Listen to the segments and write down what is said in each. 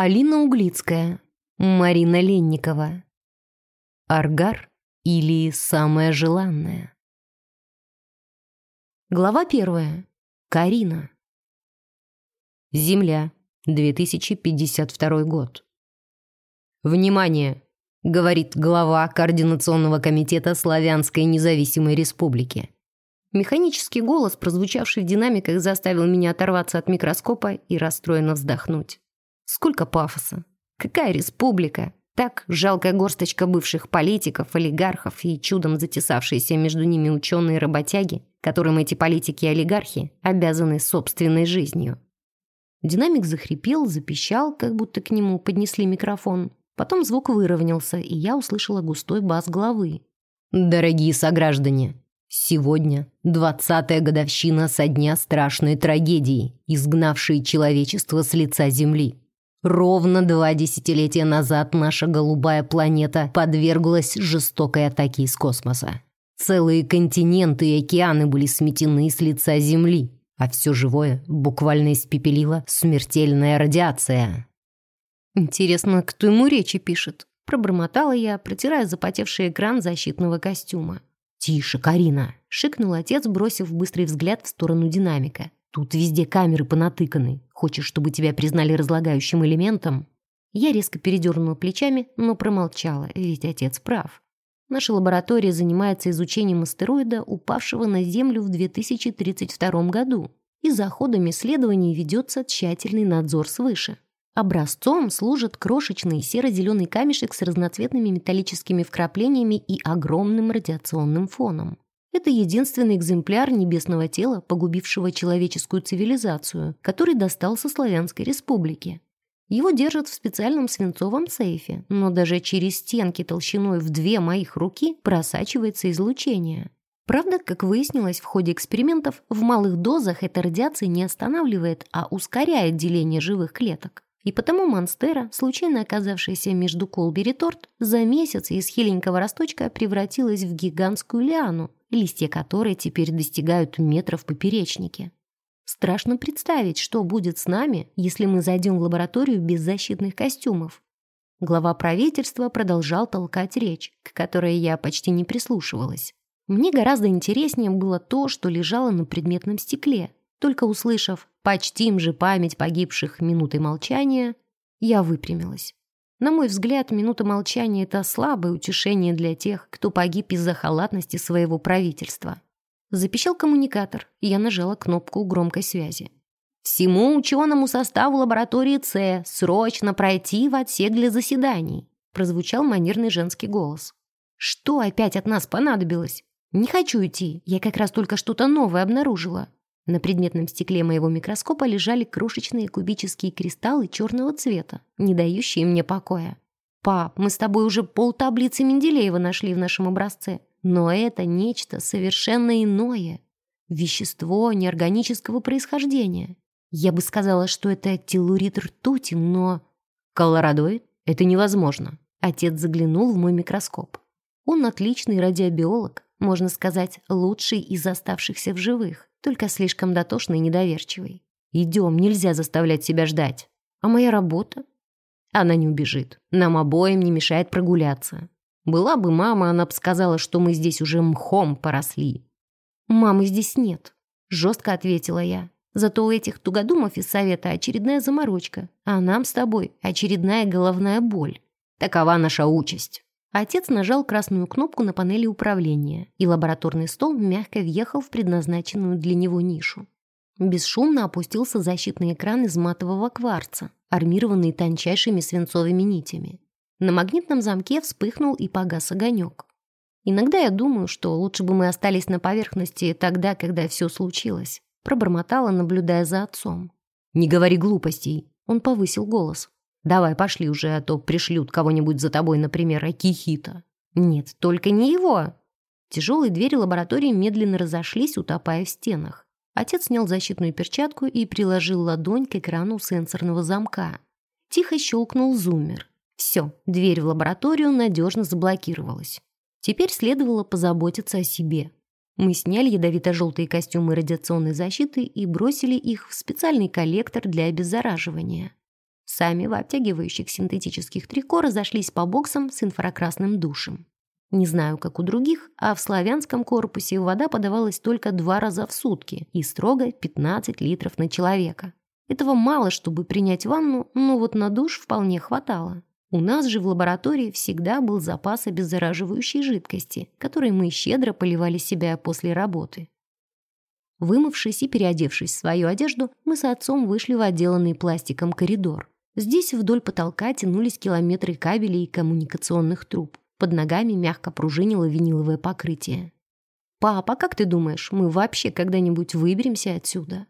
Алина Углицкая, Марина Ленникова. Аргар или самая желанная. Глава первая. Карина. Земля. 2052 год. «Внимание!» — говорит глава Координационного комитета Славянской независимой республики. Механический голос, прозвучавший в динамиках, заставил меня оторваться от микроскопа и расстроенно вздохнуть. Сколько пафоса! Какая республика! Так, жалкая горсточка бывших политиков, олигархов и чудом затесавшиеся между ними ученые-работяги, которым эти политики и олигархи обязаны собственной жизнью. Динамик захрипел, запищал, как будто к нему поднесли микрофон. Потом звук выровнялся, и я услышала густой бас главы. «Дорогие сограждане, Сегодня двадцатая годовщина со дня страшной трагедии, изгнавшей человечество с лица Земли. Ровно два десятилетия назад наша голубая планета подверглась жестокой атаке из космоса. Целые континенты и океаны были сметены с лица Земли, а все живое буквально испепелила смертельная радиация. Интересно, кто ему речи пишет? Пробормотала я, протирая запотевший экран защитного костюма. «Тише, Карина!» — шикнул отец, бросив быстрый взгляд в сторону динамика. «Тут везде камеры понатыканы. Хочешь, чтобы тебя признали разлагающим элементом?» Я резко передернула плечами, но промолчала, ведь отец прав. Наша лаборатория занимается изучением астероида, упавшего на Землю в 2032 году, и за ходом исследований ведется тщательный надзор свыше. Образцом служит крошечный серо-зеленый камешек с разноцветными металлическими вкраплениями и огромным радиационным фоном. Это единственный экземпляр небесного тела, погубившего человеческую цивилизацию, который достался Славянской республике. Его держат в специальном свинцовом сейфе, но даже через стенки толщиной в две моих руки просачивается излучение. Правда, как выяснилось в ходе экспериментов, в малых дозах эта радиация не останавливает, а ускоряет деление живых клеток. И потому Монстера, случайно оказавшаяся между колби реторт, за месяц из хиленького росточка превратилась в гигантскую лиану, листья которой теперь достигают метров поперечнике. Страшно представить, что будет с нами, если мы зайдем в лабораторию без защитных костюмов. Глава правительства продолжал толкать речь, к которой я почти не прислушивалась. Мне гораздо интереснее было то, что лежало на предметном стекле, только услышав «почтим же память погибших минутой молчания», я выпрямилась. На мой взгляд, минута молчания — это слабое утешение для тех, кто погиб из-за халатности своего правительства. Запищал коммуникатор, и я нажала кнопку громкой связи. «Всему ученому составу лаборатории С срочно пройти в отсек для заседаний», прозвучал манерный женский голос. «Что опять от нас понадобилось? Не хочу идти, я как раз только что-то новое обнаружила». На предметном стекле моего микроскопа лежали крошечные кубические кристаллы черного цвета, не дающие мне покоя. «Пап, мы с тобой уже полтаблицы Менделеева нашли в нашем образце. Но это нечто совершенно иное. Вещество неорганического происхождения. Я бы сказала, что это теллурит ртути, но... Колорадоид? Это невозможно. Отец заглянул в мой микроскоп. Он отличный радиобиолог, можно сказать, лучший из оставшихся в живых только слишком дотошный и недоверчивый. «Идем, нельзя заставлять себя ждать. А моя работа?» Она не убежит. Нам обоим не мешает прогуляться. Была бы мама, она бы сказала, что мы здесь уже мхом поросли. «Мамы здесь нет», — жестко ответила я. «Зато у этих тугодумов из совета очередная заморочка, а нам с тобой очередная головная боль. Такова наша участь». Отец нажал красную кнопку на панели управления, и лабораторный стол мягко въехал в предназначенную для него нишу. Бесшумно опустился защитный экран из матового кварца, армированный тончайшими свинцовыми нитями. На магнитном замке вспыхнул и погас огонек. Иногда я думаю, что лучше бы мы остались на поверхности тогда, когда все случилось. Пробормотала, наблюдая за отцом. «Не говори глупостей!» Он повысил голос. Давай, пошли уже, а то пришлют кого-нибудь за тобой, например, Акихита. Нет, только не его. Тяжелые двери лаборатории медленно разошлись, утопая в стенах. Отец снял защитную перчатку и приложил ладонь к экрану сенсорного замка. Тихо щелкнул зуммер. Все, дверь в лабораторию надежно заблокировалась. Теперь следовало позаботиться о себе. Мы сняли ядовито-желтые костюмы радиационной защиты и бросили их в специальный коллектор для обеззараживания. Сами в обтягивающих синтетических трико разошлись по боксам с инфракрасным душем. Не знаю, как у других, а в славянском корпусе вода подавалась только два раза в сутки и строго 15 литров на человека. Этого мало, чтобы принять ванну, но вот на душ вполне хватало. У нас же в лаборатории всегда был запас обеззараживающей жидкости, которой мы щедро поливали себя после работы. Вымывшись и переодевшись в свою одежду, мы с отцом вышли в отделанный пластиком коридор. Здесь вдоль потолка тянулись километры кабелей и коммуникационных труб. Под ногами мягко пружинило виниловое покрытие. «Папа, как ты думаешь, мы вообще когда-нибудь выберемся отсюда?»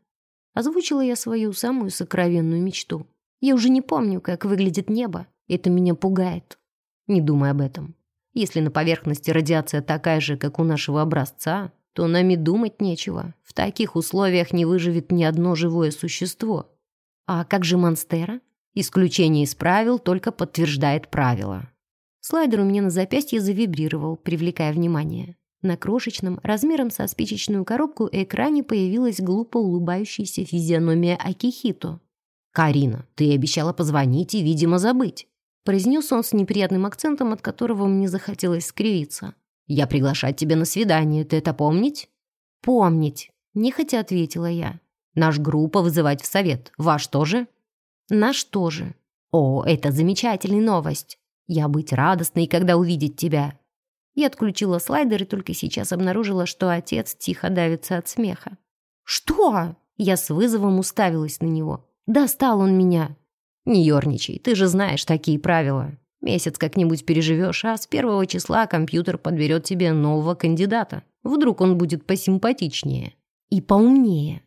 Озвучила я свою самую сокровенную мечту. Я уже не помню, как выглядит небо. Это меня пугает. Не думай об этом. Если на поверхности радиация такая же, как у нашего образца, то нам и думать нечего. В таких условиях не выживет ни одно живое существо. А как же Монстера? Исключение из правил только подтверждает правило. Слайдер у меня на запястье завибрировал, привлекая внимание. На крошечном, размером со спичечную коробку экране появилась глупо улыбающаяся физиономия Акихито. «Карина, ты обещала позвонить и, видимо, забыть», произнес он с неприятным акцентом, от которого мне захотелось скривиться. «Я приглашать тебя на свидание, ты это помнить?» «Помнить», — нехотя ответила я. «Наш группа вызывать в совет. Ваш тоже?» «Наш тоже». «О, это замечательная новость. Я быть радостной, когда увидеть тебя». Я отключила слайдер и только сейчас обнаружила, что отец тихо давится от смеха. «Что?» Я с вызовом уставилась на него. «Достал он меня!» «Не ерничай, ты же знаешь такие правила. Месяц как-нибудь переживешь, а с первого числа компьютер подберет тебе нового кандидата. Вдруг он будет посимпатичнее и поумнее».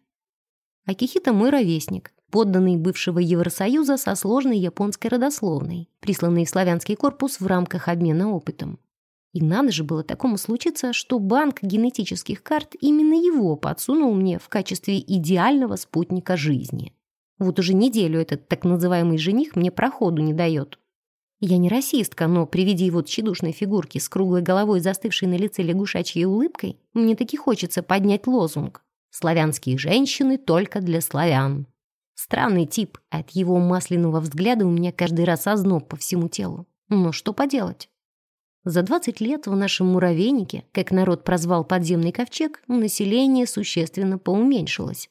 Акихита мой ровесник подданный бывшего Евросоюза со сложной японской родословной, присланный в славянский корпус в рамках обмена опытом. И надо же было такому случиться, что банк генетических карт именно его подсунул мне в качестве идеального спутника жизни. Вот уже неделю этот так называемый жених мне проходу не дает. Я не расистка, но при виде его тщедушной фигурки с круглой головой, застывшей на лице лягушачьей улыбкой, мне таки хочется поднять лозунг «Славянские женщины только для славян». Странный тип, от его масляного взгляда у меня каждый раз озноб по всему телу. Но что поделать? За 20 лет в нашем муравейнике, как народ прозвал подземный ковчег, население существенно поуменьшилось.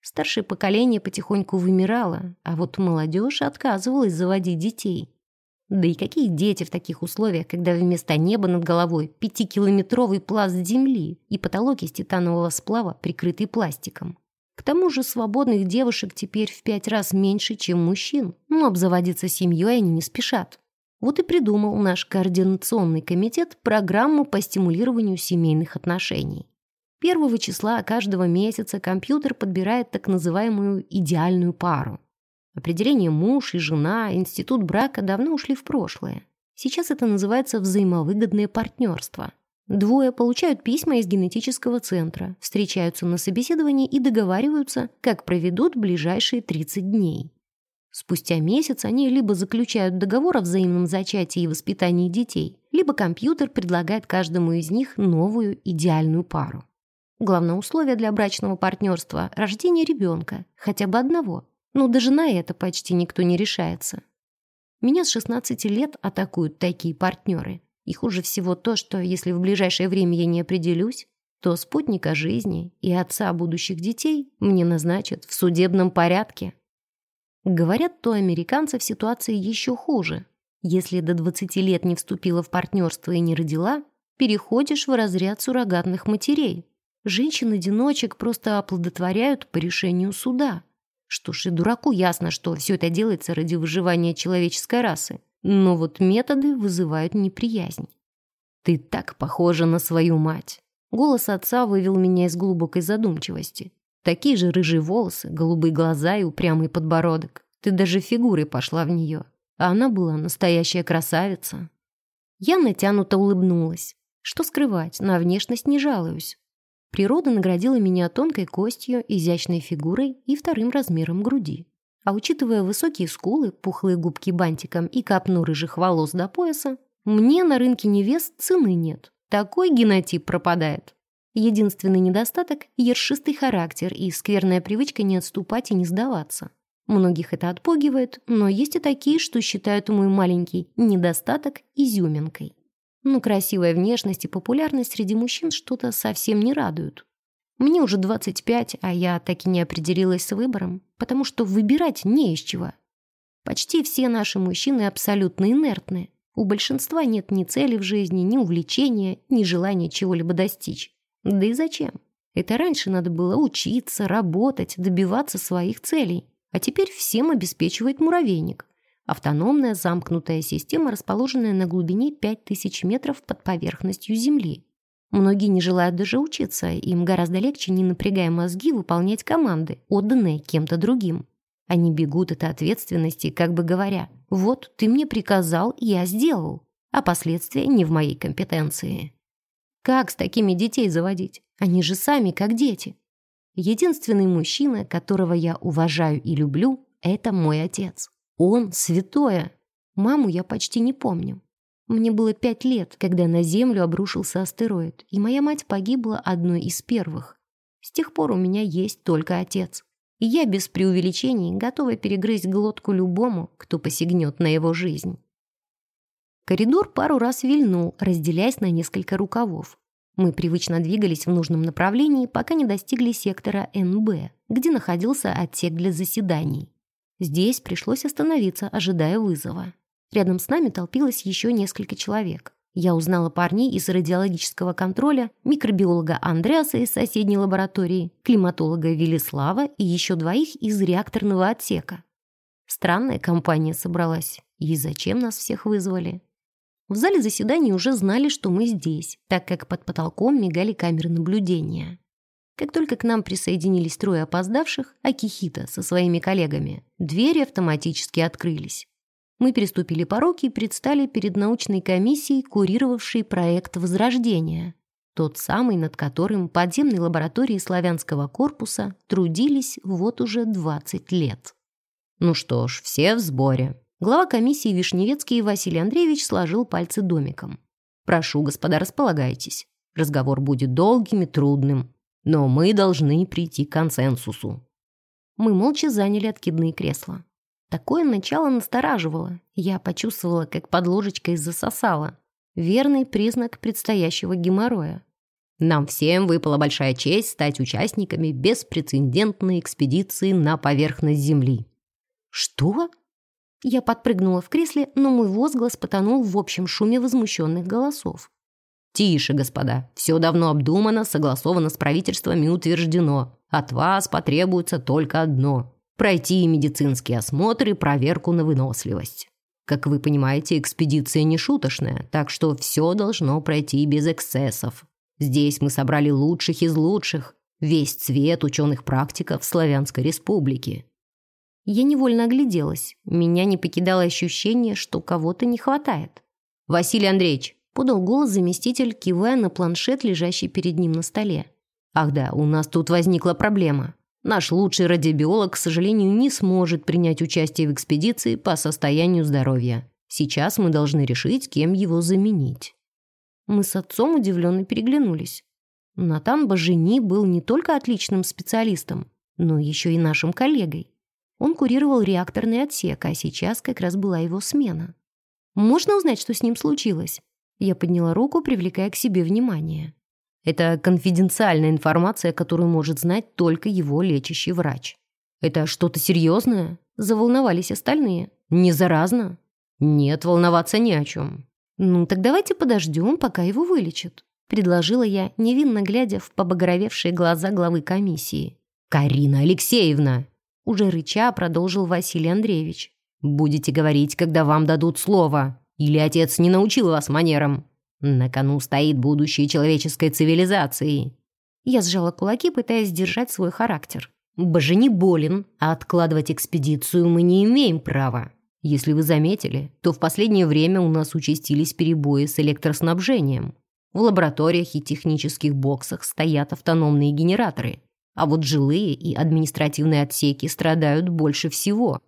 Старшее поколение потихоньку вымирало, а вот молодежь отказывалась заводить детей. Да и какие дети в таких условиях, когда вместо неба над головой пятикилометровый пласт земли и потолок из титанового сплава, прикрытый пластиком? К тому же свободных девушек теперь в пять раз меньше, чем мужчин, но обзаводиться семьей они не спешат. Вот и придумал наш координационный комитет программу по стимулированию семейных отношений. Первого числа каждого месяца компьютер подбирает так называемую идеальную пару. Определение муж и жена, институт брака давно ушли в прошлое. Сейчас это называется взаимовыгодное партнерство. Двое получают письма из генетического центра, встречаются на собеседовании и договариваются, как проведут ближайшие 30 дней. Спустя месяц они либо заключают договор о взаимном зачатии и воспитании детей, либо компьютер предлагает каждому из них новую идеальную пару. Главное условие для брачного партнерства – рождение ребенка, хотя бы одного. Но даже на это почти никто не решается. Меня с 16 лет атакуют такие партнеры – и хуже всего то, что если в ближайшее время я не определюсь, то спутника жизни и отца будущих детей мне назначат в судебном порядке. Говорят, то американцев ситуация еще хуже. Если до 20 лет не вступила в партнерство и не родила, переходишь в разряд суррогатных матерей. Женщин-одиночек просто оплодотворяют по решению суда. Что ж, и дураку ясно, что все это делается ради выживания человеческой расы. Но вот методы вызывают неприязнь. «Ты так похожа на свою мать!» Голос отца вывел меня из глубокой задумчивости. Такие же рыжие волосы, голубые глаза и упрямый подбородок. Ты даже фигурой пошла в нее. А она была настоящая красавица. Я натянуто улыбнулась. Что скрывать, на внешность не жалуюсь. Природа наградила меня тонкой костью, изящной фигурой и вторым размером груди. А учитывая высокие скулы, пухлые губки бантиком и копну рыжих волос до пояса, мне на рынке невест цены нет. Такой генотип пропадает. Единственный недостаток – ершистый характер и скверная привычка не отступать и не сдаваться. Многих это отпугивает, но есть и такие, что считают мой маленький недостаток изюминкой. Но красивая внешность и популярность среди мужчин что-то совсем не радуют. Мне уже 25, а я так и не определилась с выбором, потому что выбирать не из чего. Почти все наши мужчины абсолютно инертны. У большинства нет ни цели в жизни, ни увлечения, ни желания чего-либо достичь. Да и зачем? Это раньше надо было учиться, работать, добиваться своих целей. А теперь всем обеспечивает муравейник. Автономная замкнутая система, расположенная на глубине 5000 метров под поверхностью Земли. Многие не желают даже учиться, им гораздо легче, не напрягая мозги, выполнять команды, отданные кем-то другим. Они бегут от ответственности, как бы говоря, «Вот, ты мне приказал, я сделал, а последствия не в моей компетенции». Как с такими детей заводить? Они же сами как дети. Единственный мужчина, которого я уважаю и люблю, это мой отец. Он святое. Маму я почти не помню. Мне было пять лет, когда на Землю обрушился астероид, и моя мать погибла одной из первых. С тех пор у меня есть только отец. И я без преувеличений готова перегрызть глотку любому, кто посягнет на его жизнь. Коридор пару раз вильнул, разделяясь на несколько рукавов. Мы привычно двигались в нужном направлении, пока не достигли сектора НБ, где находился отсек для заседаний. Здесь пришлось остановиться, ожидая вызова. Рядом с нами толпилось еще несколько человек. Я узнала парней из радиологического контроля, микробиолога Андреаса из соседней лаборатории, климатолога Велислава и еще двоих из реакторного отсека. Странная компания собралась. И зачем нас всех вызвали? В зале заседаний уже знали, что мы здесь, так как под потолком мигали камеры наблюдения. Как только к нам присоединились трое опоздавших, Акихита со своими коллегами, двери автоматически открылись. Мы переступили порог и предстали перед научной комиссией, курировавшей проект «Возрождение», тот самый, над которым подземной лаборатории славянского корпуса трудились вот уже 20 лет. Ну что ж, все в сборе. Глава комиссии Вишневецкий Василий Андреевич сложил пальцы домиком. «Прошу, господа, располагайтесь. Разговор будет долгим и трудным, но мы должны прийти к консенсусу». Мы молча заняли откидные кресла. Такое начало настораживало. Я почувствовала, как под ложечкой засосала. Верный признак предстоящего геморроя. Нам всем выпала большая честь стать участниками беспрецедентной экспедиции на поверхность Земли. «Что?» Я подпрыгнула в кресле, но мой возглас потонул в общем шуме возмущенных голосов. «Тише, господа. Все давно обдумано, согласовано с правительством и утверждено. От вас потребуется только одно – пройти медицинский осмотр и проверку на выносливость. Как вы понимаете, экспедиция не шуточная, так что все должно пройти без эксцессов. Здесь мы собрали лучших из лучших, весь цвет ученых-практиков Славянской Республики. Я невольно огляделась. Меня не покидало ощущение, что кого-то не хватает. «Василий Андреевич!» – подал голос заместитель, кивая на планшет, лежащий перед ним на столе. «Ах да, у нас тут возникла проблема. Наш лучший радиобиолог, к сожалению, не сможет принять участие в экспедиции по состоянию здоровья. Сейчас мы должны решить, кем его заменить». Мы с отцом удивленно переглянулись. Натан Бажени был не только отличным специалистом, но еще и нашим коллегой. Он курировал реакторный отсек, а сейчас как раз была его смена. «Можно узнать, что с ним случилось?» Я подняла руку, привлекая к себе внимание. Это конфиденциальная информация, которую может знать только его лечащий врач. «Это что-то серьезное?» Заволновались остальные. «Не заразно?» «Нет, волноваться не о чем». «Ну, так давайте подождем, пока его вылечат», предложила я, невинно глядя в побагровевшие глаза главы комиссии. «Карина Алексеевна!» Уже рыча продолжил Василий Андреевич. «Будете говорить, когда вам дадут слово. Или отец не научил вас манерам. На кону стоит будущее человеческой цивилизации». Я сжала кулаки, пытаясь сдержать свой характер. «Боже не болен, а откладывать экспедицию мы не имеем права. Если вы заметили, то в последнее время у нас участились перебои с электроснабжением. В лабораториях и технических боксах стоят автономные генераторы. А вот жилые и административные отсеки страдают больше всего.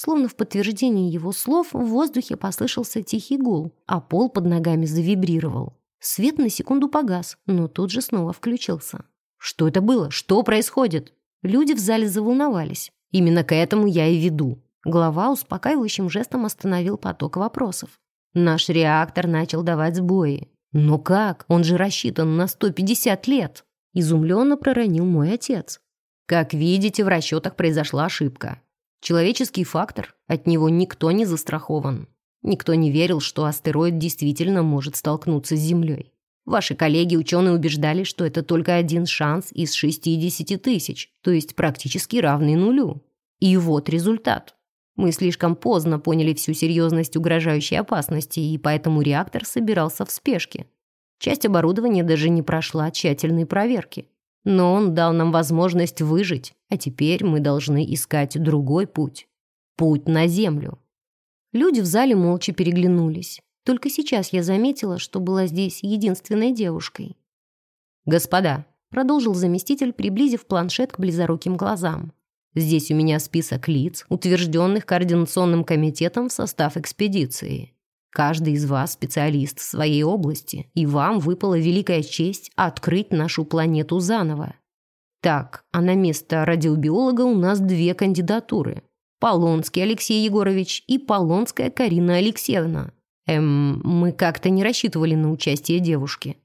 Словно в подтверждение его слов в воздухе послышался тихий гул, а пол под ногами завибрировал. Свет на секунду погас, но тут же снова включился. Что это было? Что происходит? Люди в зале заволновались. Именно к этому я и веду. Глава успокаивающим жестом остановил поток вопросов. Наш реактор начал давать сбои. Но как? Он же рассчитан на 150 лет. Изумленно проронил мой отец. Как видите, в расчетах произошла ошибка. Человеческий фактор, от него никто не застрахован. Никто не верил, что астероид действительно может столкнуться с Землей. Ваши коллеги-ученые убеждали, что это только один шанс из 60 тысяч, то есть практически равный нулю. И вот результат. Мы слишком поздно поняли всю серьезность угрожающей опасности, и поэтому реактор собирался в спешке. Часть оборудования даже не прошла тщательной проверки. Но он дал нам возможность выжить, а теперь мы должны искать другой путь. Путь на Землю. Люди в зале молча переглянулись. Только сейчас я заметила, что была здесь единственной девушкой. «Господа», — продолжил заместитель, приблизив планшет к близоруким глазам. «Здесь у меня список лиц, утвержденных Координационным комитетом в состав экспедиции. Каждый из вас специалист в своей области, и вам выпала великая честь открыть нашу планету заново. Так, а на место радиобиолога у нас две кандидатуры. Полонский Алексей Егорович и Полонская Карина Алексеевна. Эм, мы как-то не рассчитывали на участие девушки.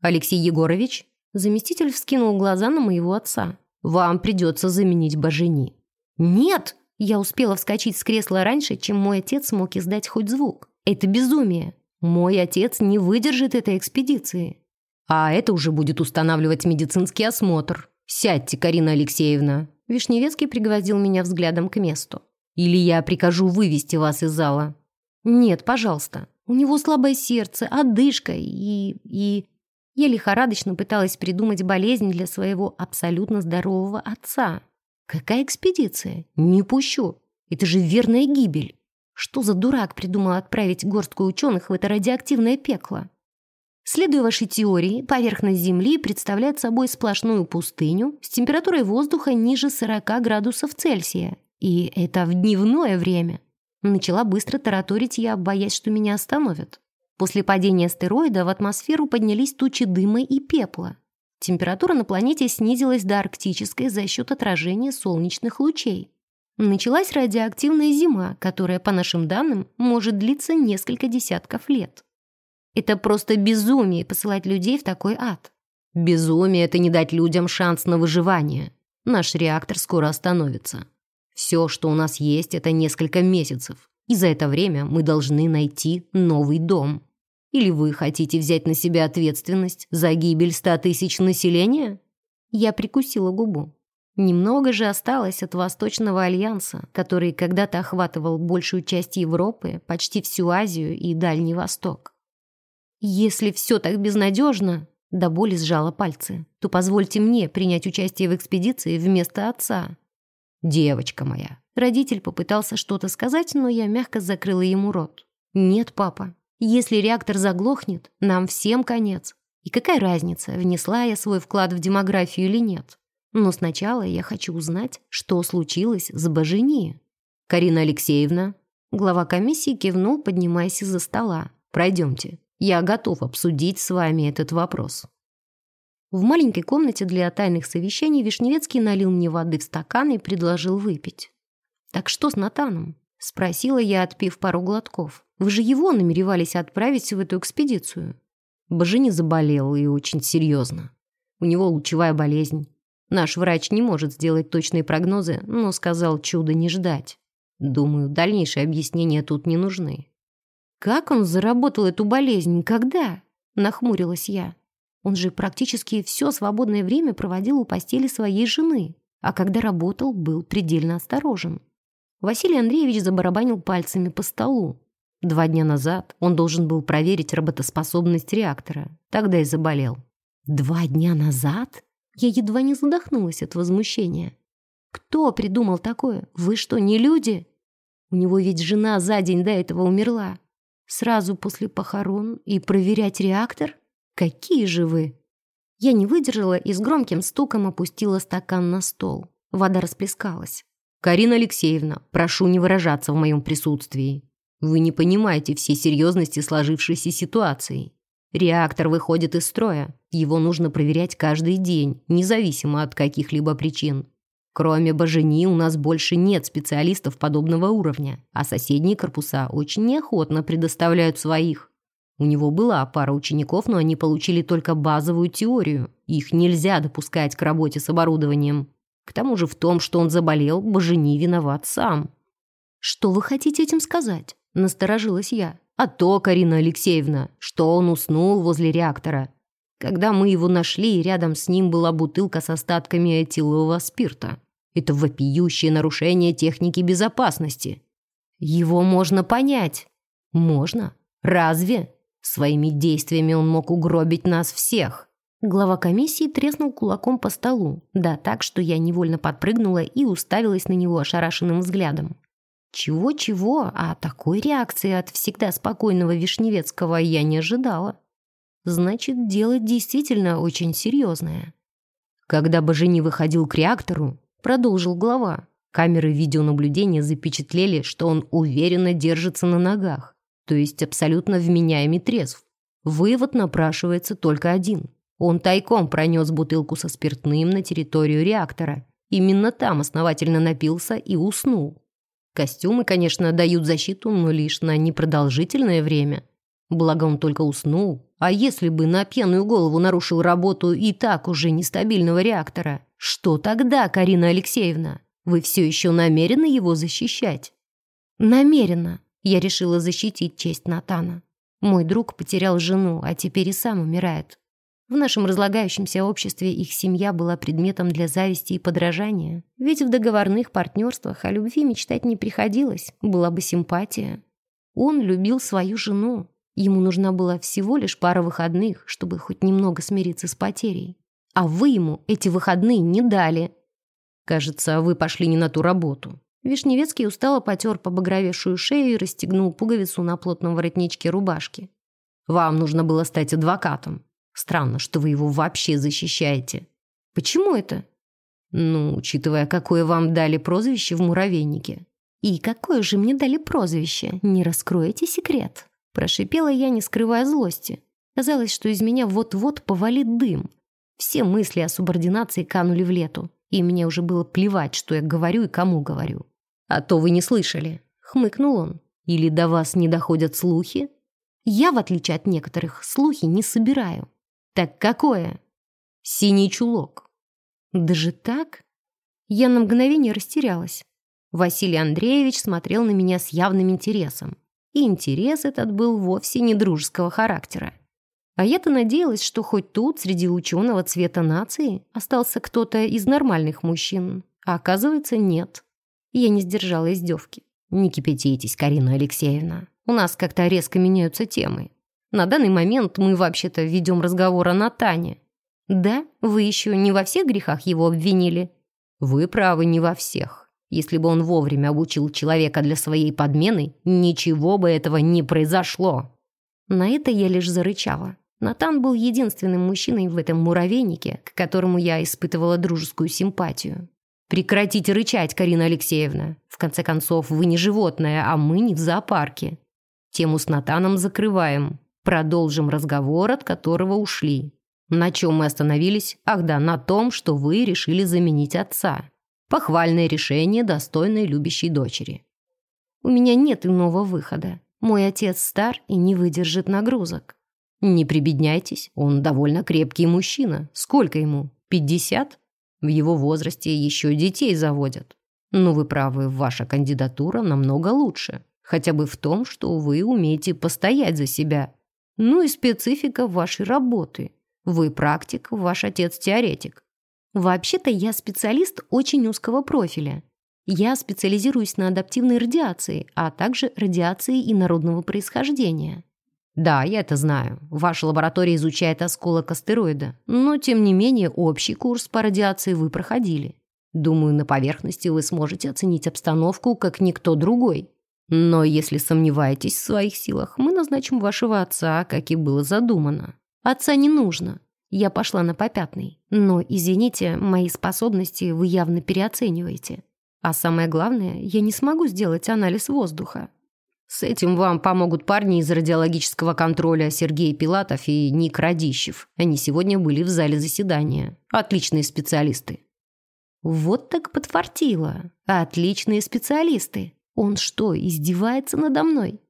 Алексей Егорович? Заместитель вскинул глаза на моего отца. Вам придется заменить Бажени. Нет! Я успела вскочить с кресла раньше, чем мой отец смог издать хоть звук. Это безумие. Мой отец не выдержит этой экспедиции. А это уже будет устанавливать медицинский осмотр. Сядьте, Карина Алексеевна. Вишневецкий пригвоздил меня взглядом к месту. Или я прикажу вывести вас из зала. Нет, пожалуйста. У него слабое сердце, одышка и... и... Я лихорадочно пыталась придумать болезнь для своего абсолютно здорового отца. Какая экспедиция? Не пущу. Это же верная гибель. Что за дурак придумал отправить горстку ученых в это радиоактивное пекло? Следуя вашей теории, поверхность Земли представляет собой сплошную пустыню с температурой воздуха ниже 40 градусов Цельсия. И это в дневное время. Начала быстро тараторить я, боясь, что меня остановят. После падения астероида в атмосферу поднялись тучи дыма и пепла. Температура на планете снизилась до арктической за счет отражения солнечных лучей. Началась радиоактивная зима, которая, по нашим данным, может длиться несколько десятков лет. Это просто безумие посылать людей в такой ад. Безумие — это не дать людям шанс на выживание. Наш реактор скоро остановится. Все, что у нас есть, это несколько месяцев. И за это время мы должны найти новый дом. Или вы хотите взять на себя ответственность за гибель ста тысяч населения? Я прикусила губу. Немного же осталось от Восточного альянса, который когда-то охватывал большую часть Европы, почти всю Азию и Дальний Восток. Если все так безнадежно, до боли сжала пальцы, то позвольте мне принять участие в экспедиции вместо отца. Девочка моя. Родитель попытался что-то сказать, но я мягко закрыла ему рот. Нет, папа. Если реактор заглохнет, нам всем конец. И какая разница, внесла я свой вклад в демографию или нет? Но сначала я хочу узнать, что случилось с Бажени. Карина Алексеевна. Глава комиссии кивнул, поднимаясь из-за стола. Пройдемте. Я готов обсудить с вами этот вопрос. В маленькой комнате для тайных совещаний Вишневецкий налил мне воды в стакан и предложил выпить. «Так что с Натаном?» — спросила я, отпив пару глотков. «Вы же его намеревались отправить в эту экспедицию?» Бажени заболел и очень серьезно. У него лучевая болезнь. Наш врач не может сделать точные прогнозы, но сказал чудо не ждать. Думаю, дальнейшие объяснения тут не нужны. «Как он заработал эту болезнь? Когда?» – нахмурилась я. Он же практически все свободное время проводил у постели своей жены, а когда работал, был предельно осторожен. Василий Андреевич забарабанил пальцами по столу. Два дня назад он должен был проверить работоспособность реактора. Тогда и заболел. Два дня назад? Я едва не задохнулась от возмущения. «Кто придумал такое? Вы что, не люди? У него ведь жена за день до этого умерла. Сразу после похорон и проверять реактор? Какие же вы?» Я не выдержала и с громким стуком опустила стакан на стол. Вода расплескалась. «Карина Алексеевна, прошу не выражаться в моем присутствии. Вы не понимаете всей серьезности сложившейся ситуации. Реактор выходит из строя. Его нужно проверять каждый день, независимо от каких-либо причин. Кроме Бажени у нас больше нет специалистов подобного уровня, а соседние корпуса очень неохотно предоставляют своих. У него была пара учеников, но они получили только базовую теорию. Их нельзя допускать к работе с оборудованием. К тому же в том, что он заболел, Бажени виноват сам. «Что вы хотите этим сказать?» – насторожилась я. «А то, Карина Алексеевна, что он уснул возле реактора. Когда мы его нашли, рядом с ним была бутылка с остатками этилового спирта. Это вопиющее нарушение техники безопасности. Его можно понять. Можно. Разве? Своими действиями он мог угробить нас всех. Глава комиссии треснул кулаком по столу, да так, что я невольно подпрыгнула и уставилась на него ошарашенным взглядом. Чего-чего, а такой реакции от всегда спокойного Вишневецкого я не ожидала. Значит, дело действительно очень серьезное. Когда Бажени выходил к реактору, продолжил глава, камеры видеонаблюдения запечатлели, что он уверенно держится на ногах, то есть абсолютно вменяемый трезв. Вывод напрашивается только один. Он тайком пронес бутылку со спиртным на территорию реактора. Именно там основательно напился и уснул. Костюмы, конечно, дают защиту, но лишь на непродолжительное время. Благо он только уснул. А если бы на пьяную голову нарушил работу и так уже нестабильного реактора? Что тогда, Карина Алексеевна? Вы все еще намерены его защищать? Намеренно. Я решила защитить честь Натана. Мой друг потерял жену, а теперь и сам умирает. В нашем разлагающемся обществе их семья была предметом для зависти и подражания. Ведь в договорных партнерствах о любви мечтать не приходилось, была бы симпатия. Он любил свою жену, Ему нужна была всего лишь пара выходных, чтобы хоть немного смириться с потерей. А вы ему эти выходные не дали. Кажется, вы пошли не на ту работу. Вишневецкий устало потер побагровевшую шею и расстегнул пуговицу на плотном воротничке рубашки. Вам нужно было стать адвокатом. Странно, что вы его вообще защищаете. Почему это? Ну, учитывая, какое вам дали прозвище в муравейнике. И какое же мне дали прозвище? Не раскроете секрет? Прошипела я, не скрывая злости. Казалось, что из меня вот-вот повалит дым. Все мысли о субординации канули в лету, и мне уже было плевать, что я говорю и кому говорю. «А то вы не слышали», — хмыкнул он. «Или до вас не доходят слухи?» «Я, в отличие от некоторых, слухи не собираю». «Так какое?» «Синий чулок». «Даже так?» Я на мгновение растерялась. Василий Андреевич смотрел на меня с явным интересом. И интерес этот был вовсе не дружеского характера. А я-то надеялась, что хоть тут, среди ученого цвета нации, остался кто-то из нормальных мужчин. А оказывается, нет. Я не сдержала издевки. «Не кипятитесь, Карина Алексеевна. У нас как-то резко меняются темы. На данный момент мы вообще-то ведем разговор о Натане. Да, вы еще не во всех грехах его обвинили?» «Вы правы, не во всех. Если бы он вовремя обучил человека для своей подмены, ничего бы этого не произошло. На это я лишь зарычала. Натан был единственным мужчиной в этом муравейнике, к которому я испытывала дружескую симпатию. «Прекратите рычать, Карина Алексеевна. В конце концов, вы не животное, а мы не в зоопарке. Тему с Натаном закрываем. Продолжим разговор, от которого ушли. На чем мы остановились? Ах да, на том, что вы решили заменить отца. Похвальное решение, достойное любящей дочери. У меня нет иного выхода. Мой отец стар и не выдержит нагрузок. Не прибедняйтесь, он довольно крепкий мужчина. Сколько ему? Пятьдесят? В его возрасте еще детей заводят. Но вы правы, ваша кандидатура намного лучше. Хотя бы в том, что вы умеете постоять за себя. Ну и специфика вашей работы. Вы практик, ваш отец теоретик. Вообще-то я специалист очень узкого профиля. Я специализируюсь на адаптивной радиации, а также радиации инородного происхождения. Да, я это знаю. Ваша лаборатория изучает осколок астероида, но тем не менее общий курс по радиации вы проходили. Думаю, на поверхности вы сможете оценить обстановку, как никто другой. Но если сомневаетесь в своих силах, мы назначим вашего отца, как и было задумано. Отца не нужно. Я пошла на попятный. Но, извините, мои способности вы явно переоцениваете. А самое главное, я не смогу сделать анализ воздуха. С этим вам помогут парни из радиологического контроля Сергей Пилатов и Ник Радищев. Они сегодня были в зале заседания. Отличные специалисты. Вот так подфартило. Отличные специалисты. Он что, издевается надо мной?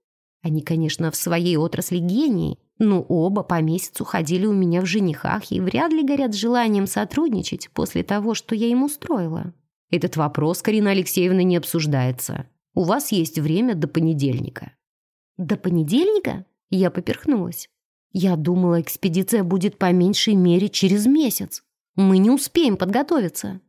Они, конечно, в своей отрасли гении, но оба по месяцу ходили у меня в женихах и вряд ли горят желанием сотрудничать после того, что я им устроила. Этот вопрос, Карина Алексеевна, не обсуждается. У вас есть время до понедельника». «До понедельника?» Я поперхнулась. «Я думала, экспедиция будет по меньшей мере через месяц. Мы не успеем подготовиться».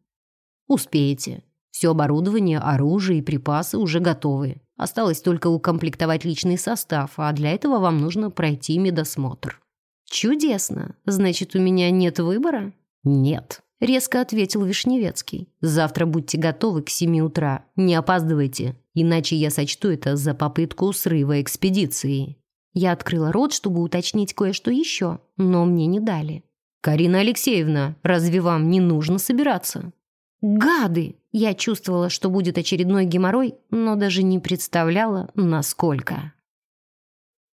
«Успеете. Все оборудование, оружие и припасы уже готовы. Осталось только укомплектовать личный состав, а для этого вам нужно пройти медосмотр». «Чудесно. Значит, у меня нет выбора?» «Нет», — резко ответил Вишневецкий. «Завтра будьте готовы к семи утра. Не опаздывайте, иначе я сочту это за попытку срыва экспедиции». Я открыла рот, чтобы уточнить кое-что еще, но мне не дали. «Карина Алексеевна, разве вам не нужно собираться?» «Гады!» Я чувствовала, что будет очередной геморрой, но даже не представляла, насколько.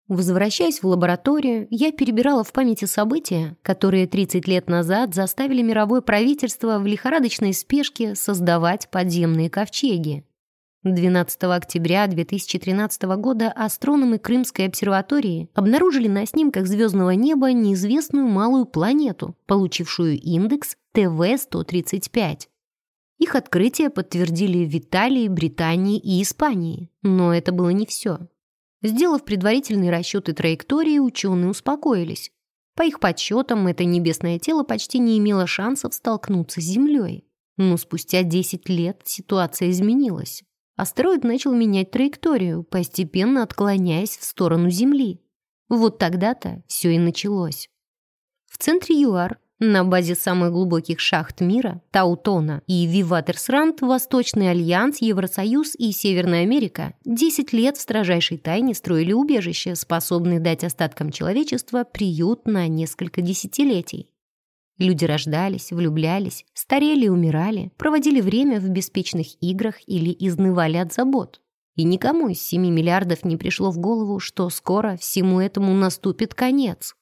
Возвращаясь в лабораторию, я перебирала в памяти события, которые 30 лет назад заставили мировое правительство в лихорадочной спешке создавать подземные ковчеги. 12 октября 2013 года астрономы Крымской обсерватории обнаружили на снимках звездного неба неизвестную малую планету, получившую индекс ТВ-135. Их открытие подтвердили в Италии, Британии и Испании. Но это было не все. Сделав предварительные расчеты траектории, ученые успокоились. По их подсчетам, это небесное тело почти не имело шансов столкнуться с Землей. Но спустя 10 лет ситуация изменилась. Астероид начал менять траекторию, постепенно отклоняясь в сторону Земли. Вот тогда-то все и началось. В центре ЮАР на базе самых глубоких шахт мира, Таутона и Виватерсранд, Восточный Альянс, Евросоюз и Северная Америка 10 лет в строжайшей тайне строили убежища, способные дать остаткам человечества приют на несколько десятилетий. Люди рождались, влюблялись, старели и умирали, проводили время в беспечных играх или изнывали от забот. И никому из 7 миллиардов не пришло в голову, что скоро всему этому наступит конец.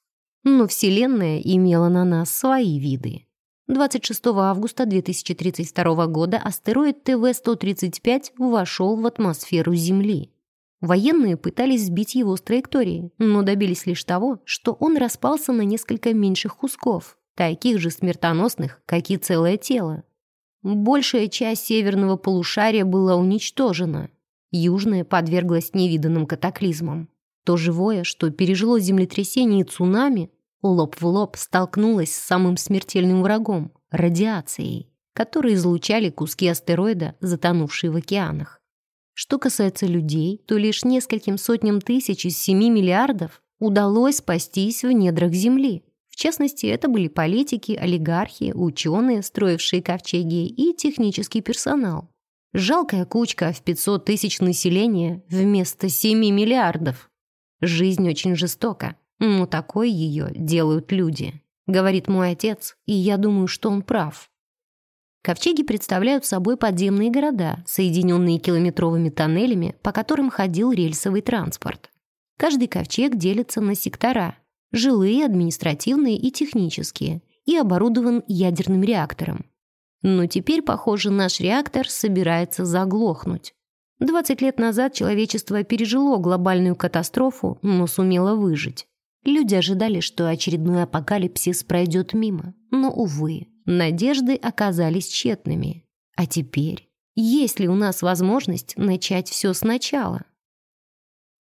Но Вселенная имела на нас свои виды. 26 августа 2032 года астероид ТВ-135 вошел в атмосферу Земли. Военные пытались сбить его с траектории, но добились лишь того, что он распался на несколько меньших кусков, таких же смертоносных, как и целое тело. Большая часть северного полушария была уничтожена, южная подверглась невиданным катаклизмам. То живое, что пережило землетрясение и цунами, лоб в лоб столкнулась с самым смертельным врагом — радиацией, которые излучали куски астероида, затонувшие в океанах. Что касается людей, то лишь нескольким сотням тысяч из 7 миллиардов удалось спастись в недрах Земли. В частности, это были политики, олигархи, ученые, строившие ковчеги и технический персонал. Жалкая кучка в 500 тысяч населения вместо 7 миллиардов. Жизнь очень жестока. «Ну, такой ее делают люди», — говорит мой отец, и я думаю, что он прав. Ковчеги представляют собой подземные города, соединенные километровыми тоннелями, по которым ходил рельсовый транспорт. Каждый ковчег делится на сектора – жилые, административные и технические, и оборудован ядерным реактором. Но теперь, похоже, наш реактор собирается заглохнуть. 20 лет назад человечество пережило глобальную катастрофу, но сумело выжить. Люди ожидали, что очередной апокалипсис пройдет мимо. Но, увы, надежды оказались тщетными. А теперь, есть ли у нас возможность начать все сначала?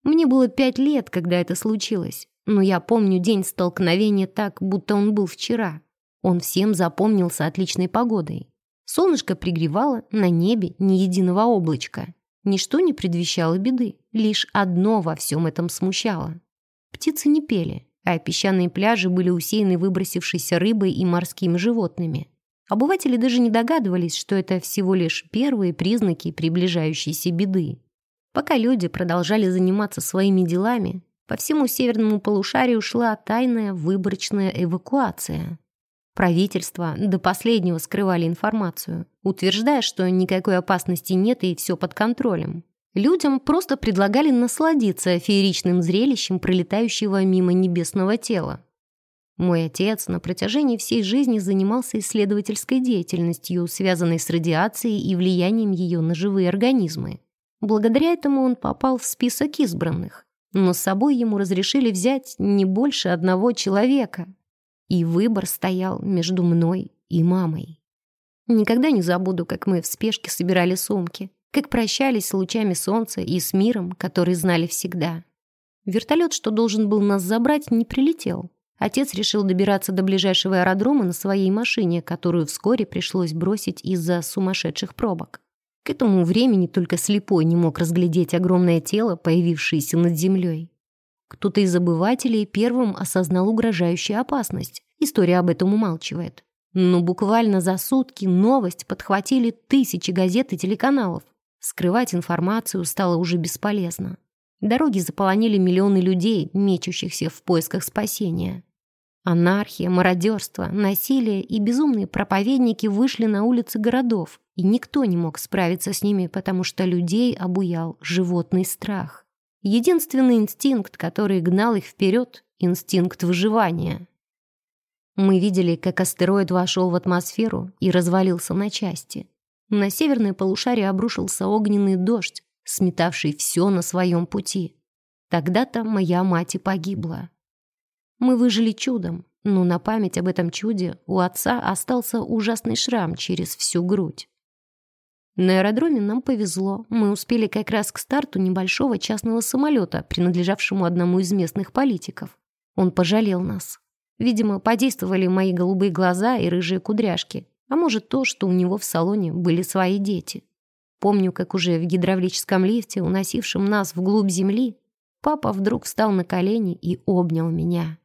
Мне было пять лет, когда это случилось, но я помню день столкновения так, будто он был вчера. Он всем запомнился отличной погодой. Солнышко пригревало, на небе ни единого облачка. Ничто не предвещало беды, лишь одно во всем этом смущало. Птицы не пели, а песчаные пляжи были усеяны выбросившейся рыбой и морскими животными. Обыватели даже не догадывались, что это всего лишь первые признаки приближающейся беды. Пока люди продолжали заниматься своими делами, по всему северному полушарию шла тайная выборочная эвакуация. Правительства до последнего скрывали информацию, утверждая, что никакой опасности нет и все под контролем. Людям просто предлагали насладиться фееричным зрелищем пролетающего мимо небесного тела. Мой отец на протяжении всей жизни занимался исследовательской деятельностью, связанной с радиацией и влиянием ее на живые организмы. Благодаря этому он попал в список избранных, но с собой ему разрешили взять не больше одного человека. И выбор стоял между мной и мамой. Никогда не забуду, как мы в спешке собирали сумки, как прощались с лучами солнца и с миром, который знали всегда. Вертолет, что должен был нас забрать, не прилетел. Отец решил добираться до ближайшего аэродрома на своей машине, которую вскоре пришлось бросить из-за сумасшедших пробок. К этому времени только слепой не мог разглядеть огромное тело, появившееся над землей. Кто-то из обывателей первым осознал угрожающую опасность. История об этом умалчивает. Но буквально за сутки новость подхватили тысячи газет и телеканалов. Скрывать информацию стало уже бесполезно. Дороги заполонили миллионы людей, мечущихся в поисках спасения. Анархия, мародерство, насилие и безумные проповедники вышли на улицы городов, и никто не мог справиться с ними, потому что людей обуял животный страх. Единственный инстинкт, который гнал их вперед — инстинкт выживания. Мы видели, как астероид вошел в атмосферу и развалился на части. На северное полушарие обрушился огненный дождь, сметавший все на своем пути. Тогда-то моя мать и погибла. Мы выжили чудом, но на память об этом чуде у отца остался ужасный шрам через всю грудь. На аэродроме нам повезло. Мы успели как раз к старту небольшого частного самолета, принадлежавшему одному из местных политиков. Он пожалел нас. Видимо, подействовали мои голубые глаза и рыжие кудряшки, а может то, что у него в салоне были свои дети. Помню, как уже в гидравлическом лифте, уносившем нас вглубь земли, папа вдруг встал на колени и обнял меня.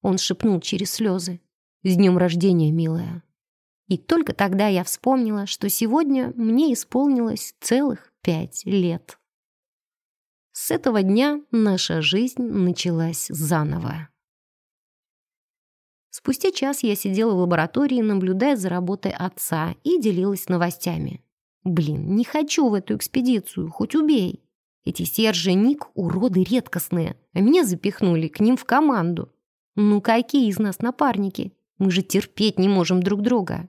Он шепнул через слезы. «С днем рождения, милая!» И только тогда я вспомнила, что сегодня мне исполнилось целых пять лет. С этого дня наша жизнь началась заново. Спустя час я сидела в лаборатории, наблюдая за работой отца и делилась новостями. Блин, не хочу в эту экспедицию, хоть убей. Эти Серж и Ник — уроды редкостные, а меня запихнули к ним в команду. Ну какие из нас напарники? Мы же терпеть не можем друг друга.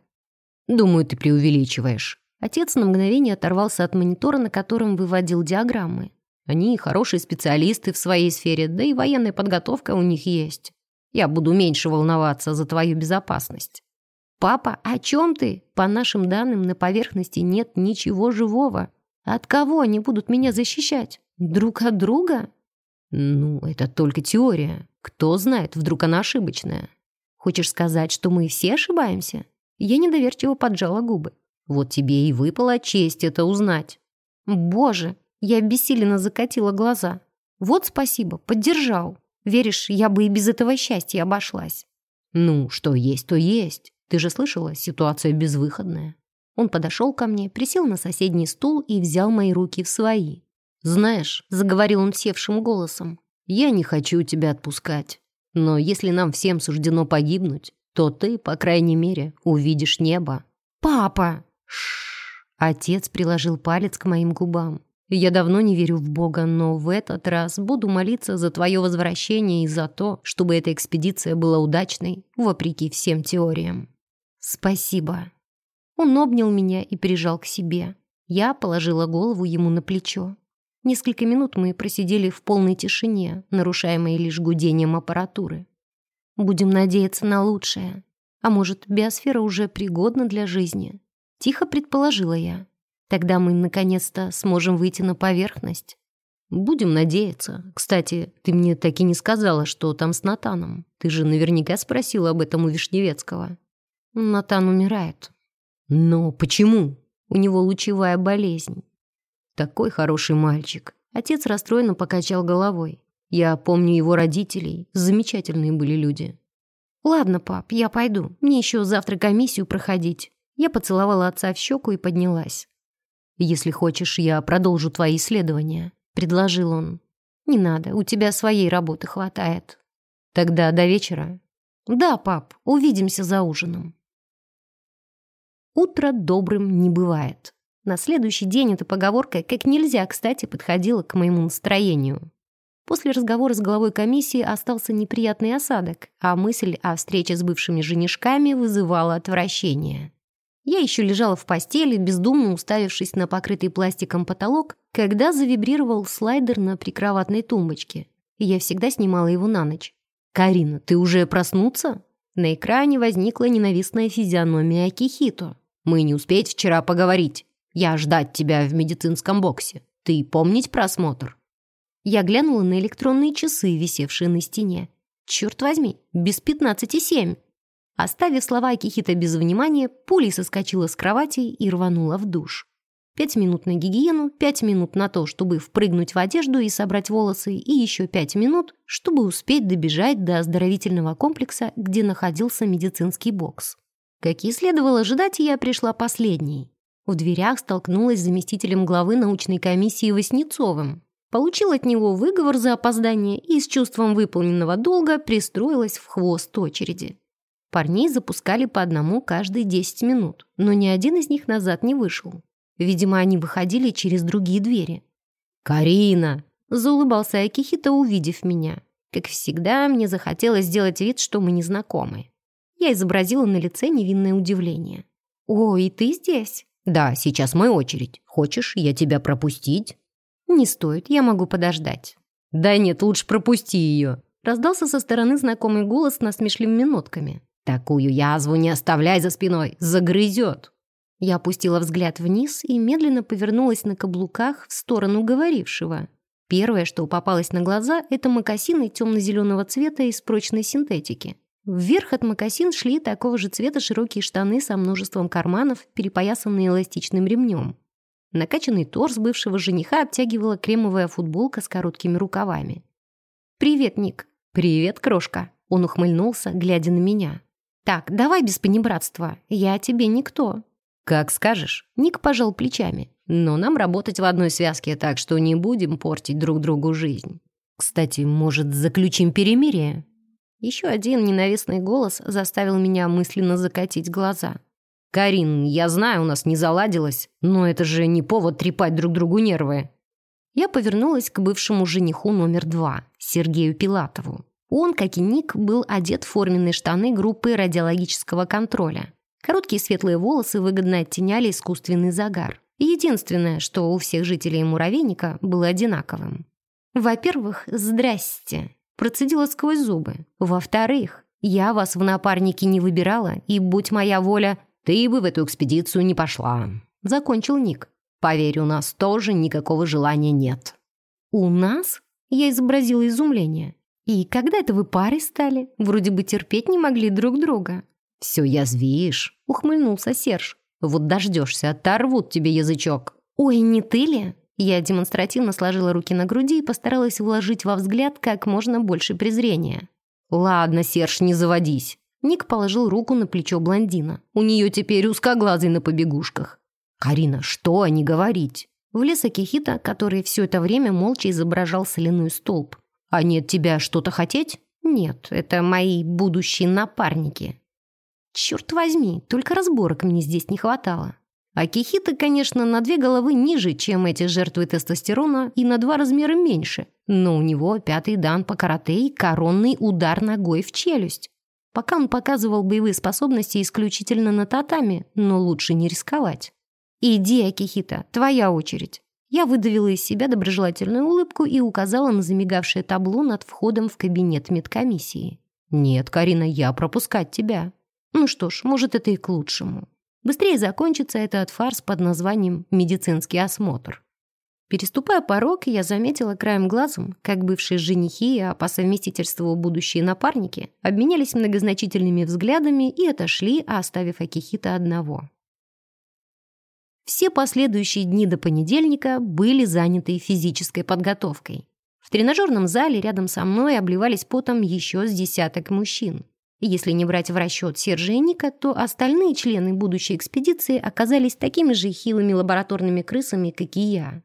Думаю, ты преувеличиваешь. Отец на мгновение оторвался от монитора, на котором выводил диаграммы. Они хорошие специалисты в своей сфере, да и военная подготовка у них есть. Я буду меньше волноваться за твою безопасность. «Папа, о чем ты? По нашим данным, на поверхности нет ничего живого. От кого они будут меня защищать? Друг от друга?» «Ну, это только теория. Кто знает, вдруг она ошибочная. Хочешь сказать, что мы все ошибаемся?» Я недоверчиво поджала губы. «Вот тебе и выпала честь это узнать». «Боже!» Я обессиленно закатила глаза. «Вот спасибо, поддержал. Веришь, я бы и без этого счастья обошлась». «Ну, что есть, то есть. Ты же слышала, ситуация безвыходная. Он подошел ко мне, присел на соседний стул и взял мои руки в свои. «Знаешь», — заговорил он севшим голосом, «я не хочу тебя отпускать. Но если нам всем суждено погибнуть, то ты, по крайней мере, увидишь небо». «Папа!» Шш. Отец приложил палец к моим губам. Я давно не верю в Бога, но в этот раз буду молиться за твое возвращение и за то, чтобы эта экспедиция была удачной, вопреки всем теориям. «Спасибо». Он обнял меня и прижал к себе. Я положила голову ему на плечо. Несколько минут мы просидели в полной тишине, нарушаемой лишь гудением аппаратуры. Будем надеяться на лучшее. А может, биосфера уже пригодна для жизни? Тихо предположила я. Тогда мы наконец-то сможем выйти на поверхность. Будем надеяться. Кстати, ты мне так и не сказала, что там с Натаном. Ты же наверняка спросила об этом у Вишневецкого. Натан умирает. Но почему? У него лучевая болезнь. Такой хороший мальчик. Отец расстроенно покачал головой. Я помню его родителей. Замечательные были люди. «Ладно, пап, я пойду. Мне еще завтра комиссию проходить». Я поцеловала отца в щеку и поднялась. «Если хочешь, я продолжу твои исследования», — предложил он. «Не надо, у тебя своей работы хватает». «Тогда до вечера?» «Да, пап, увидимся за ужином». Утро добрым не бывает. На следующий день эта поговорка как нельзя кстати подходила к моему настроению. После разговора с главой комиссии остался неприятный осадок, а мысль о встрече с бывшими женишками вызывала отвращение. Я еще лежала в постели, бездумно уставившись на покрытый пластиком потолок, когда завибрировал слайдер на прикроватной тумбочке. Я всегда снимала его на ночь. «Карина, ты уже проснуться?» На экране возникла ненавистная физиономия Акихито. «Мы не успеть вчера поговорить. Я ждать тебя в медицинском боксе. Ты помнить просмотр?» Я глянула на электронные часы, висевшие на стене. Черт возьми, без пятнадцати семь. Оставив слова Акихита без внимания, пулей соскочила с кровати и рванула в душ. Пять минут на гигиену, пять минут на то, чтобы впрыгнуть в одежду и собрать волосы, и еще пять минут, чтобы успеть добежать до оздоровительного комплекса, где находился медицинский бокс. Как и следовало ожидать, я пришла последней. В дверях столкнулась с заместителем главы научной комиссии Васнецовым. Получил от него выговор за опоздание и с чувством выполненного долга пристроилась в хвост очереди. Парней запускали по одному каждые 10 минут, но ни один из них назад не вышел. Видимо, они выходили через другие двери. «Карина!» – заулыбался Акихита, увидев меня. Как всегда, мне захотелось сделать вид, что мы не знакомы. Я изобразила на лице невинное удивление. «О, и ты здесь?» «Да, сейчас моя очередь. Хочешь, я тебя пропустить?» «Не стоит, я могу подождать». «Да нет, лучше пропусти ее», — раздался со стороны знакомый голос с насмешливыми нотками. «Такую язву не оставляй за спиной, загрызет». Я опустила взгляд вниз и медленно повернулась на каблуках в сторону говорившего. Первое, что попалось на глаза, это мокасины темно-зеленого цвета из прочной синтетики. Вверх от мокасин шли такого же цвета широкие штаны со множеством карманов, перепоясанные эластичным ремнем. Накачанный торс бывшего жениха обтягивала кремовая футболка с короткими рукавами. «Привет, Ник». «Привет, крошка». Он ухмыльнулся, глядя на меня. «Так, давай без понебратства. Я тебе никто». «Как скажешь». Ник пожал плечами. «Но нам работать в одной связке, так что не будем портить друг другу жизнь. Кстати, может, заключим перемирие?» Еще один ненавистный голос заставил меня мысленно закатить глаза. «Карин, я знаю, у нас не заладилось, но это же не повод трепать друг другу нервы». Я повернулась к бывшему жениху номер два, Сергею Пилатову. Он, как и Ник, был одет в форменные штаны группы радиологического контроля. Короткие светлые волосы выгодно оттеняли искусственный загар. Единственное, что у всех жителей муравейника было одинаковым. «Во-первых, здрасте», – процедила сквозь зубы. «Во-вторых, я вас в напарники не выбирала, и, будь моя воля, ты бы в эту экспедицию не пошла», — закончил Ник. «Поверь, у нас тоже никакого желания нет». «У нас?» — я изобразила изумление. «И когда это вы парой стали? Вроде бы терпеть не могли друг друга». «Все язвишь», — ухмыльнулся Серж. «Вот дождешься, оторвут тебе язычок». «Ой, не ты ли?» Я демонстративно сложила руки на груди и постаралась вложить во взгляд как можно больше презрения. «Ладно, Серж, не заводись. Ник положил руку на плечо блондина. «У нее теперь узкоглазый на побегушках». «Карина, что они говорить?» Влез Акихита, который все это время молча изображал соляной столб. «Они от тебя что-то хотеть?» «Нет, это мои будущие напарники». «Черт возьми, только разборок мне здесь не хватало». Акихита, конечно, на две головы ниже, чем эти жертвы тестостерона, и на два размера меньше. Но у него пятый дан по карате и коронный удар ногой в челюсть. Пока он показывал боевые способности исключительно на татами, но лучше не рисковать. «Иди, Акихита, твоя очередь». Я выдавила из себя доброжелательную улыбку и указала на замигавшее табло над входом в кабинет медкомиссии. «Нет, Карина, я пропускать тебя». Ну что ж, может, это и к лучшему. Быстрее закончится этот фарс под названием «медицинский осмотр». Переступая порог, я заметила краем глазом, как бывшие женихи, а по совместительству будущие напарники, обменялись многозначительными взглядами и отошли, оставив Акихита одного. Все последующие дни до понедельника были заняты физической подготовкой. В тренажерном зале рядом со мной обливались потом еще с десяток мужчин. Если не брать в расчет Сержа и Ника, то остальные члены будущей экспедиции оказались такими же хилыми лабораторными крысами, как и я.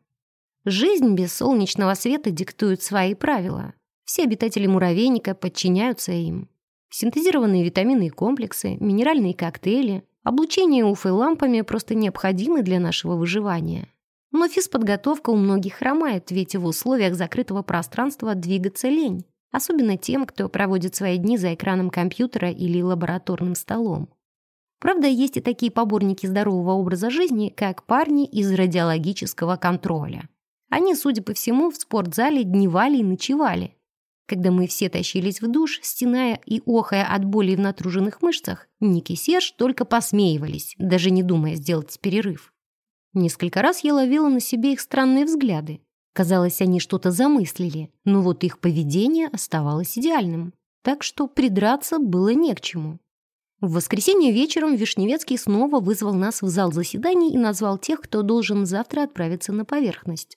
Жизнь без солнечного света диктует свои правила. Все обитатели муравейника подчиняются им. Синтезированные витаминные комплексы, минеральные коктейли, облучение уфы лампами просто необходимы для нашего выживания. Но физподготовка у многих хромает, ведь в условиях закрытого пространства двигаться лень. Особенно тем, кто проводит свои дни за экраном компьютера или лабораторным столом. Правда, есть и такие поборники здорового образа жизни, как парни из радиологического контроля. Они, судя по всему, в спортзале дневали и ночевали. Когда мы все тащились в душ, стеная и охая от боли в натруженных мышцах, Ник и Серж только посмеивались, даже не думая сделать перерыв. Несколько раз я ловила на себе их странные взгляды. Казалось, они что-то замыслили, но вот их поведение оставалось идеальным. Так что придраться было не к чему. В воскресенье вечером Вишневецкий снова вызвал нас в зал заседаний и назвал тех, кто должен завтра отправиться на поверхность.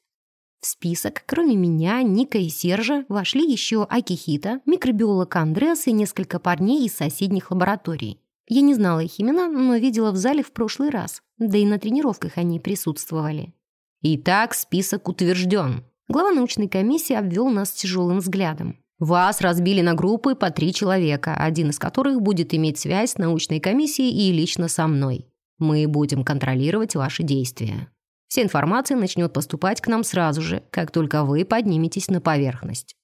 В список, кроме меня, Ника и Сержа, вошли еще Акихита, микробиолог Андреас и несколько парней из соседних лабораторий. Я не знала их имена, но видела в зале в прошлый раз, да и на тренировках они присутствовали. «Итак, список утвержден». Глава научной комиссии обвел нас тяжелым взглядом. «Вас разбили на группы по три человека, один из которых будет иметь связь с научной комиссией и лично со мной. Мы будем контролировать ваши действия. Вся информация начнет поступать к нам сразу же, как только вы подниметесь на поверхность».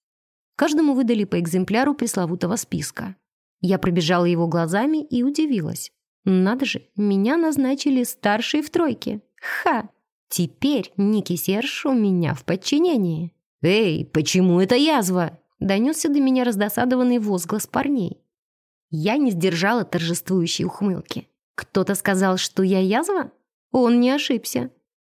Каждому выдали по экземпляру пресловутого списка. Я пробежала его глазами и удивилась. Надо же, меня назначили старшей в тройке. Ха! Теперь Ники Серж у меня в подчинении. «Эй, почему это язва?» Донесся до меня раздосадованный возглас парней. Я не сдержала торжествующей ухмылки. Кто-то сказал, что я язва? Он не ошибся.